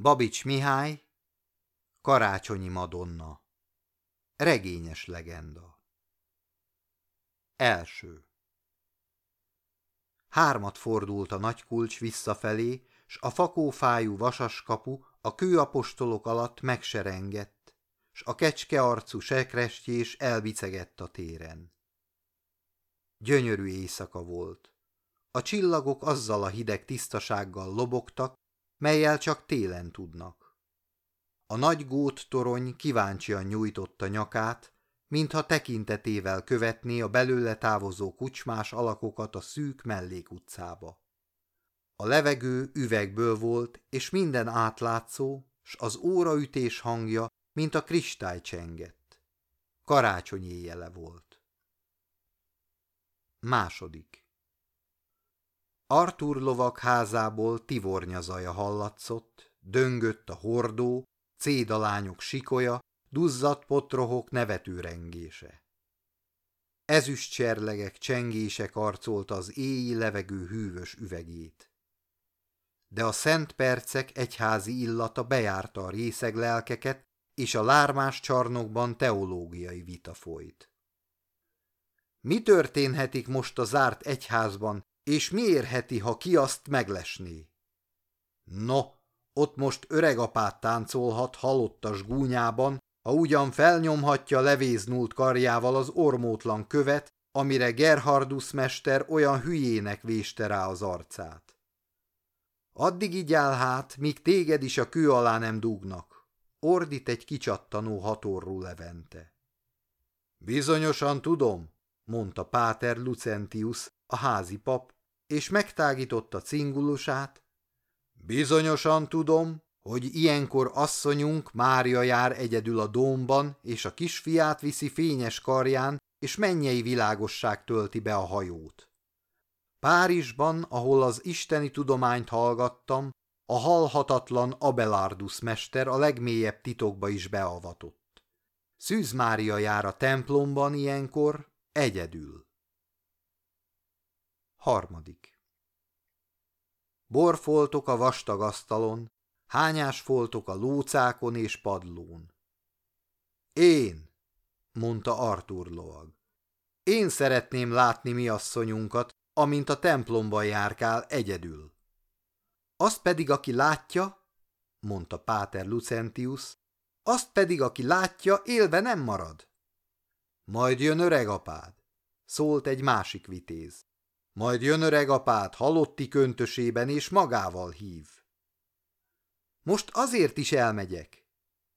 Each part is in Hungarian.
Babics Mihály, Karácsonyi Madonna, regényes legenda. Első. Hármat fordult a nagy kulcs visszafelé, s a fakófájú vasaskapu a kőapostolok alatt megserengett, s a kecske arcú sekrestjés elbicegett a téren. Gyönyörű éjszaka volt. A csillagok azzal a hideg tisztasággal lobogtak, melyel csak télen tudnak. A nagy gót torony kíváncsian nyújtotta nyakát, mintha tekintetével követné a belőle távozó kucsmás alakokat a szűk mellékutcába. A levegő üvegből volt, és minden átlátszó, s az óraütés hangja, mint a kristály csengett. Karácsony éjjele volt. Második Artur lovak házából tivornya zaja hallatszott, döngött a hordó, cédalányok sikolya, duzzadt potrohok nevetőrengése. Ezüst cserlegek csengése arcolta az éji levegő hűvös üvegét. De a szent percek egyházi illata bejárta a részeg lelkeket, és a lármás csarnokban teológiai vita folyt. Mi történhetik most a zárt egyházban, és mi érheti, ha ki azt meglesné? No, ott most öregapát táncolhat halottas gúnyában, ha ugyan felnyomhatja levéznult karjával az ormótlan követ, amire Gerhardus mester olyan hülyének véste rá az arcát. Addig igyál hát, míg téged is a kő alá nem dugnak, ordít egy kicsattanó hatorrú levente. Bizonyosan tudom, mondta Páter Lucentius, a házi pap, és megtágította cingulusát. Bizonyosan tudom, hogy ilyenkor asszonyunk Mária jár egyedül a dómban, és a kisfiát viszi fényes karján, és mennyei világosság tölti be a hajót. Párizsban, ahol az isteni tudományt hallgattam, a halhatatlan Abelardus mester a legmélyebb titokba is beavatott. Szűz Mária jár a templomban ilyenkor, egyedül. Harmadik. Borfoltok a vastag asztalon, hányás foltok a lócákon és padlón. Én, mondta Artur lovag. Én szeretném látni mi asszonyunkat, amint a templomban járkál egyedül. Azt pedig, aki látja, mondta Páter Lucentius, azt pedig, aki látja, élve nem marad. Majd jön öreg apád, szólt egy másik vitéz. Majd jön öreg apád halotti köntösében, és magával hív. Most azért is elmegyek,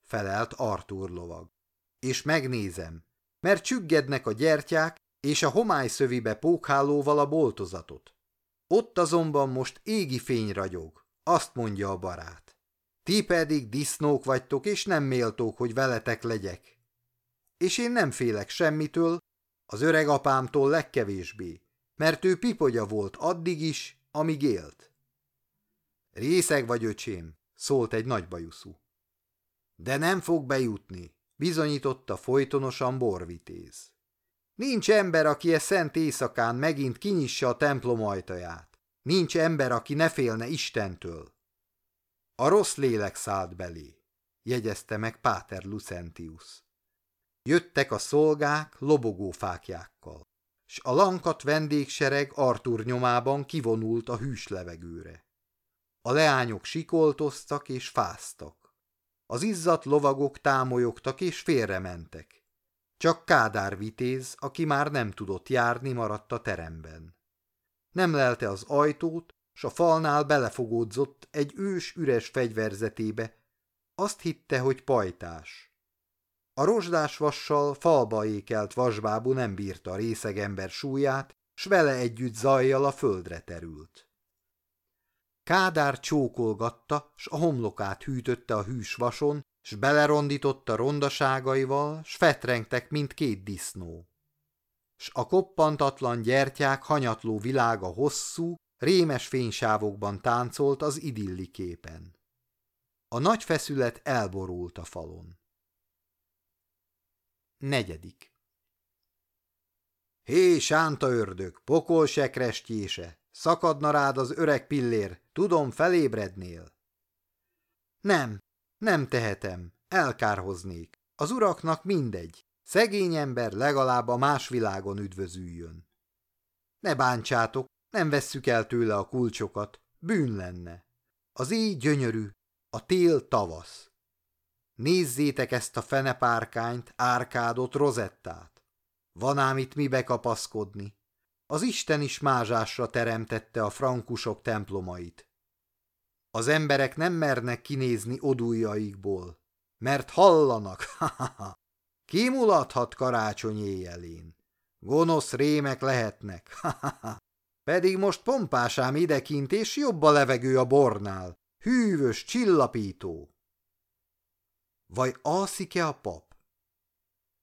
felelt Artur lovag, és megnézem, mert csüggednek a gyertyák, és a homály szövibe pókhálóval a boltozatot. Ott azonban most égi fény ragyog, azt mondja a barát. Ti pedig disznók vagytok, és nem méltók, hogy veletek legyek. És én nem félek semmitől, az öreg apámtól legkevésbé, mert ő pipogya volt addig is, amíg élt. Részeg vagy, öcsém, szólt egy nagybajuszú. De nem fog bejutni, bizonyította folytonosan borvitéz. Nincs ember, aki e szent éjszakán megint kinyissa a templom ajtaját. Nincs ember, aki ne félne Istentől. A rossz lélek szállt belé, jegyezte meg Páter Lucentius. Jöttek a szolgák lobogó fákjákkal, s a lankat vendégsereg Artur nyomában kivonult a hűs levegőre. A leányok sikoltoztak és fáztak. Az izzat lovagok támolyogtak és félrementek. Csak Kádár vitéz, aki már nem tudott járni, maradt a teremben. Nem lelte az ajtót, s a falnál belefogódzott egy ős üres fegyverzetébe. Azt hitte, hogy pajtás. A rozsdás vassal falba ékelt vasbábú nem bírta a részegember súlyát, s vele együtt zajjal a földre terült. Kádár csókolgatta, s a homlokát hűtötte a hűs vason, s belerondította rondaságaival, s fetrengtek, mint két disznó. S a koppantatlan gyertyák hanyatló világa hosszú, rémes fénysávokban táncolt az idilli képen. A nagy feszület elborult a falon. Negyedik Hé, sánta ördög, pokol sekrestjése, szakadna rád az öreg pillér, tudom, felébrednél. Nem, nem tehetem, elkárhoznék. Az uraknak mindegy. Szegény ember legalább a más világon üdvözüljön. Ne bántsátok, nem vesszük el tőle a kulcsokat, bűn lenne. Az éj gyönyörű, a tél tavasz. Nézzétek ezt a fenepárkányt, árkádot, rozettát. Van ám itt mi bekapaszkodni. Az Isten is mázsásra teremtette a frankusok templomait. Az emberek nem mernek kinézni odújaikból, mert hallanak, ha-ha-ha. Kimulathat karácsony éjjelén. Gonosz rémek lehetnek, ha-ha-ha. Pedig most pompásám idekint, és jobb a levegő a bornál. Hűvös, csillapító. Vagy alszik-e a pap?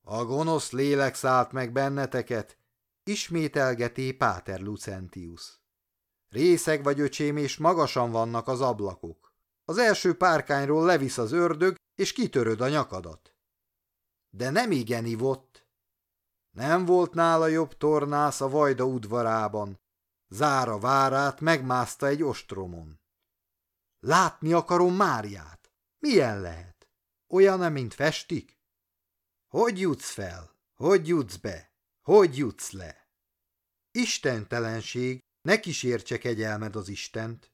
A gonosz lélek szállt meg benneteket, ismételgeti Páter Lucentius. Részeg vagy öcsém, és magasan vannak az ablakok. Az első párkányról levisz az ördög, és kitöröd a nyakadat. De nem igen ivott. Nem volt nála jobb tornász a Vajda udvarában. Zára várát megmászta egy ostromon. Látni akarom Máriát. Milyen lehet? Olyan, mint festik? Hogy jutsz fel? Hogy jutsz be? Hogy jutsz le? Istentelenség, ne kísértse kegyelmed az Istent.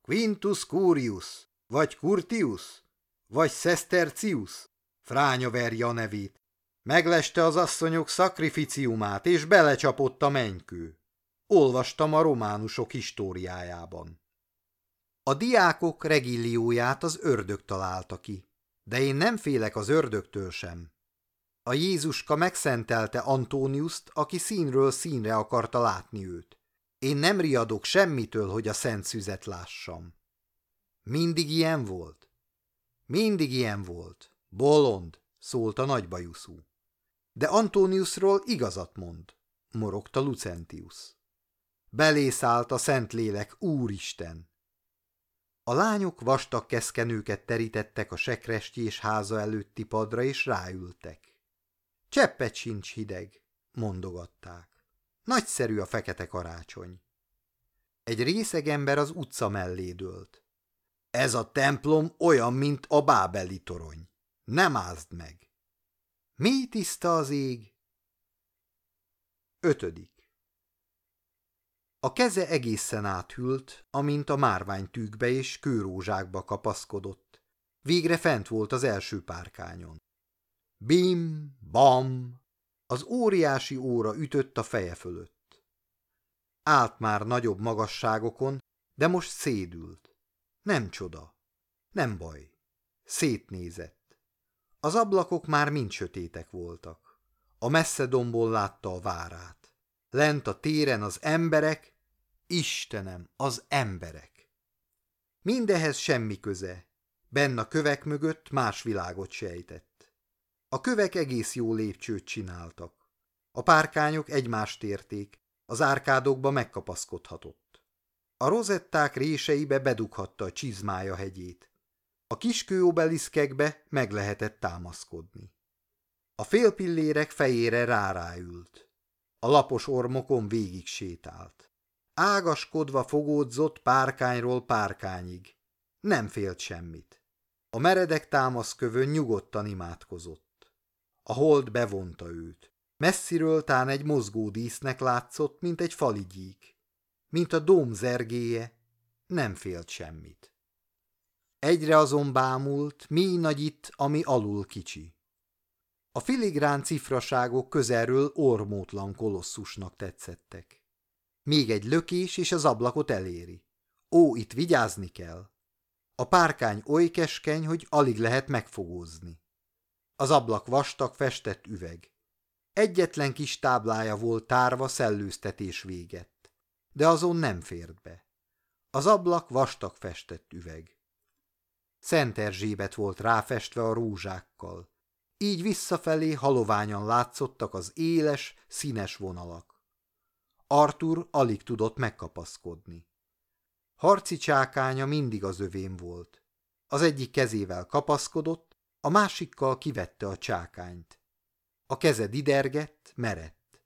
Quintus Curius, vagy Curtius, vagy Sestercius, fránya verje a nevét. Megleste az asszonyok szakrificiumát, és belecsapott a mennykő. Olvastam a románusok históriájában. A diákok regillióját az ördög találta ki, de én nem félek az ördögtől sem. A Jézuska megszentelte Antóniuszt, aki színről színre akarta látni őt. Én nem riadok semmitől, hogy a szent szüzet lássam. Mindig ilyen volt? Mindig ilyen volt. Bolond, szólt a nagybajuszú. De Antóniusról igazat mond, morogta Lucentius. Belészállt a Szentlélek, Úristen! A lányok vastag keszkenőket terítettek a sekrestjés háza előtti padra, és ráültek. Cseppet sincs hideg, mondogatták. Nagyszerű a fekete karácsony. Egy részeg ember az utca mellé dőlt. Ez a templom olyan, mint a bábeli torony. Nem ázd meg! Mi tiszta az ég? Ötödik. A keze egészen áthült, amint a márványtűkbe és kőrózsákba kapaszkodott. Végre fent volt az első párkányon. Bim, bam! Az óriási óra ütött a feje fölött. Állt már nagyobb magasságokon, de most szédült. Nem csoda. Nem baj. Szétnézett. Az ablakok már mind sötétek voltak. A messze domból látta a várát. Lent a téren az emberek, Istenem, az emberek. Mindehez semmi köze. Benn a kövek mögött más világot sejtett. A kövek egész jó lépcsőt csináltak. A párkányok egymást érték, az árkádokba megkapaszkodhatott. A rozetták réseibe bedughatta a csizmája hegyét. A kiskőobeliszkekbe meg lehetett támaszkodni. A félpillérek fejére ráráült. A lapos ormokon végig sétált. Ágaskodva fogódzott párkányról párkányig. Nem félt semmit. A meredek támaszkövön nyugodtan imádkozott. A hold bevonta őt. Messziről tán egy mozgó dísznek látszott, mint egy faligyík. Mint a dóm zergéje, nem félt semmit. Egyre azon bámult, mi nagy itt, ami alul kicsi. A filigrán cifraságok közelről ormótlan kolosszusnak tetszettek. Még egy lökés, és az ablakot eléri. Ó, itt vigyázni kell. A párkány oly keskeny, hogy alig lehet megfogózni. Az ablak vastag festett üveg. Egyetlen kis táblája volt tárva szellőztetés véget, de azon nem fért be. Az ablak vastag festett üveg. Szent Erzsébet volt ráfestve a rózsákkal. Így visszafelé haloványan látszottak az éles, színes vonalak. Artur alig tudott megkapaszkodni. Harci csákánya mindig az övén volt. Az egyik kezével kapaszkodott, a másikkal kivette a csákányt. A keze didergett, merett.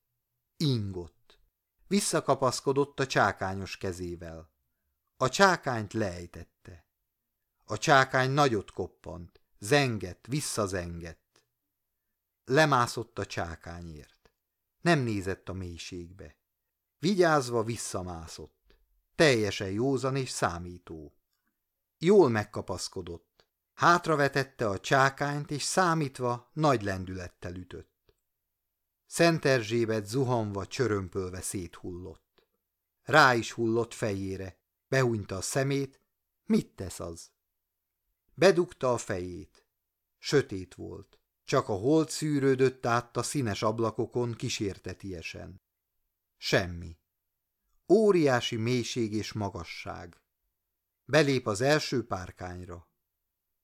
Ingott. Visszakapaszkodott a csákányos kezével. A csákányt lejtette. A csákány nagyot koppant, zengett, visszazengett. Lemászott a csákányért. Nem nézett a mélységbe. Vigyázva visszamászott. Teljesen józan és számító. Jól megkapaszkodott. Hátravetette a csákányt, és számítva nagy lendülettel ütött. Szent Erzsébet zuhanva, csörömpölve széthullott. Rá is hullott fejére, behúnyta a szemét, mit tesz az? Bedugta a fejét. Sötét volt, csak a hold szűrődött át a színes ablakokon kísértetiesen. Semmi. Óriási mélység és magasság. Belép az első párkányra.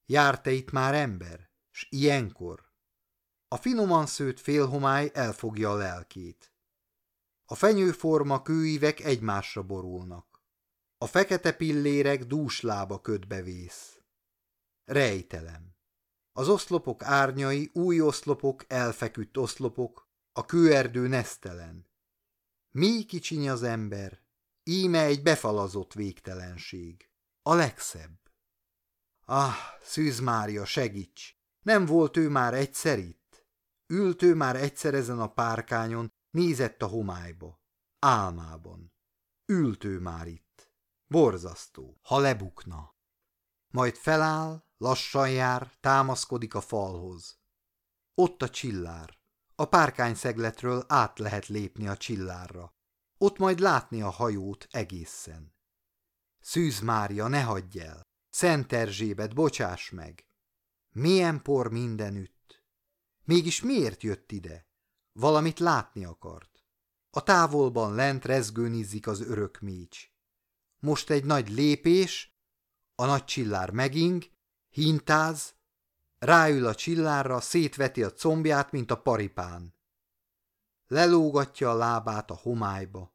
Járte itt már ember, s ilyenkor? A finoman szőtt félhomály elfogja a lelkét. A fenyőforma kőívek egymásra borulnak. A fekete pillérek dús lába ködbe vész. Rejtelem. Az oszlopok árnyai új oszlopok, elfeküdt oszlopok, a kőerdő nesztelen. Mi kicsiny az ember, íme egy befalazott végtelenség. A legszebb. Ah, Szűz Mária, segíts! Nem volt ő már egyszer itt? Ült ő már egyszer ezen a párkányon, nézett a homályba. Álmában. Ült ő már itt. Borzasztó, ha lebukna. Majd feláll, lassan jár, támaszkodik a falhoz. Ott a csillár. A párkány szegletről át lehet lépni a csillárra. Ott majd látni a hajót egészen. Szűz Mária, ne hagyj el! Szent Erzsébet, bocsáss meg! Milyen por mindenütt! Mégis miért jött ide? Valamit látni akart. A távolban lent rezgőnizzik az örök mécs. Most egy nagy lépés, a nagy csillár meging, hintáz, ráül a csillárra, szétveti a combját, mint a paripán. Lelógatja a lábát a homályba.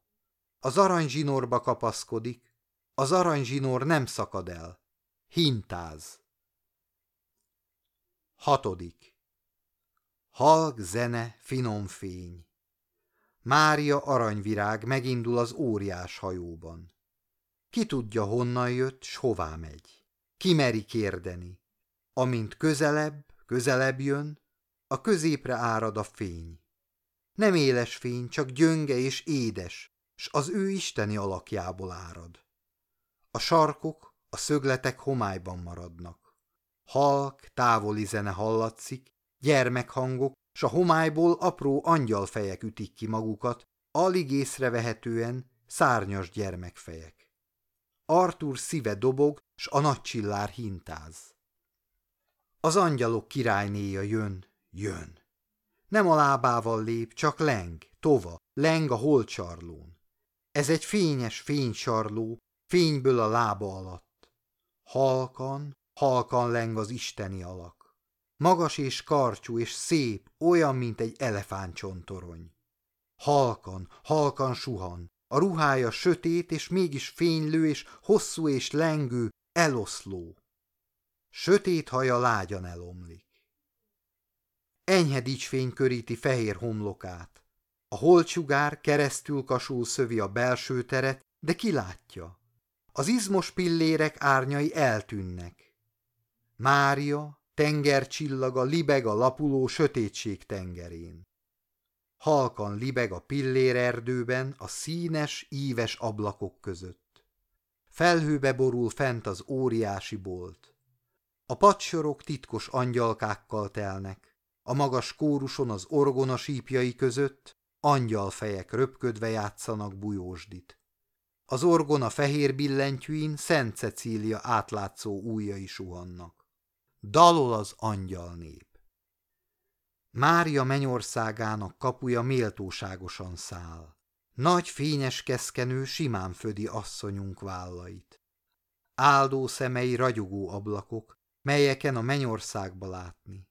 Az aranyzsinorba kapaszkodik, az aranyzsinór nem szakad el. Hintáz. Hatodik. Halk zene, finom fény. Mária aranyvirág megindul az óriás hajóban. Ki tudja, honnan jött, s hová megy. Ki meri kérdeni. Amint közelebb, közelebb jön, a középre árad a fény. Nem éles fény, csak gyönge és édes, s az ő isteni alakjából árad. A sarkok, a szögletek homályban maradnak. Halk, távoli zene hallatszik, gyermekhangok, s a homályból apró angyalfejek ütik ki magukat, alig észrevehetően szárnyas gyermekfejek. Artur szíve dobog, s a nagy csillár hintáz. Az angyalok királynéja jön, jön. Nem a lábával lép, csak leng, tova, leng a holcsarlón. Ez egy fényes fénysarló, fényből a lába alatt. Halkan, halkan leng az isteni alak. Magas és karcsú és szép, olyan, mint egy elefántcsontorony. Halkan, halkan suhan, a ruhája sötét és mégis fénylő és hosszú és lengő, eloszló. Sötét haja lágyan elomlik. Enyhe dicsfény köríti fehér homlokát. A holcsugár keresztül kasul szövi a belső teret, de kilátja. Az izmos pillérek árnyai eltűnnek. Mária, tengercsillaga libeg a lapuló sötétség tengerén. Halkan libeg a pillérerdőben a színes, íves ablakok között. Felhőbe borul fent az óriási bolt. A padsorok titkos angyalkákkal telnek, a magas kóruson az orgona sípjai között angyalfejek röpködve játszanak bujósdit. Az orgona fehér billentyűin Szent Cecília átlátszó ujjai suhannak. Dalol az angyal nép. Mária mennyországának kapuja méltóságosan száll. Nagy fényes keszkenő simán födi asszonyunk vállait. Áldó szemei ragyogó ablakok, melyeken a mennyországba látni.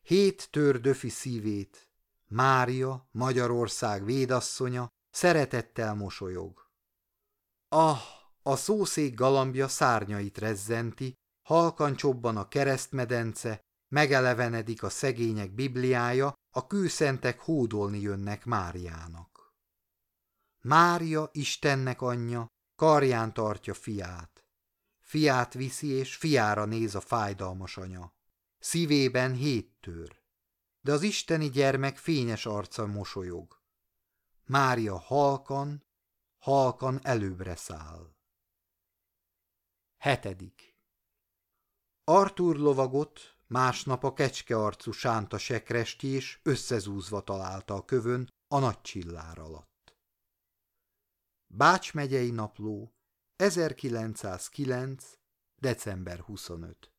Hét tör döfi szívét, Mária, Magyarország védasszonya, szeretettel mosolyog. Ah, a szószék galambja szárnyait rezzenti, halkan csobban a keresztmedence, megelevenedik a szegények bibliája, a kőszentek hódolni jönnek Máriának. Mária, Istennek anyja, karján tartja fiát. Fiát viszi, és fiára néz a fájdalmas anya. Szívében hét tör. De az isteni gyermek fényes arca mosolyog. Mária halkan, halkan előbbre száll. Hetedik. Artur lovagot másnap a kecskearcú sánta sekresti és összezúzva találta a kövön a nagy csillár alatt. Bács megyei napló 1909. december 25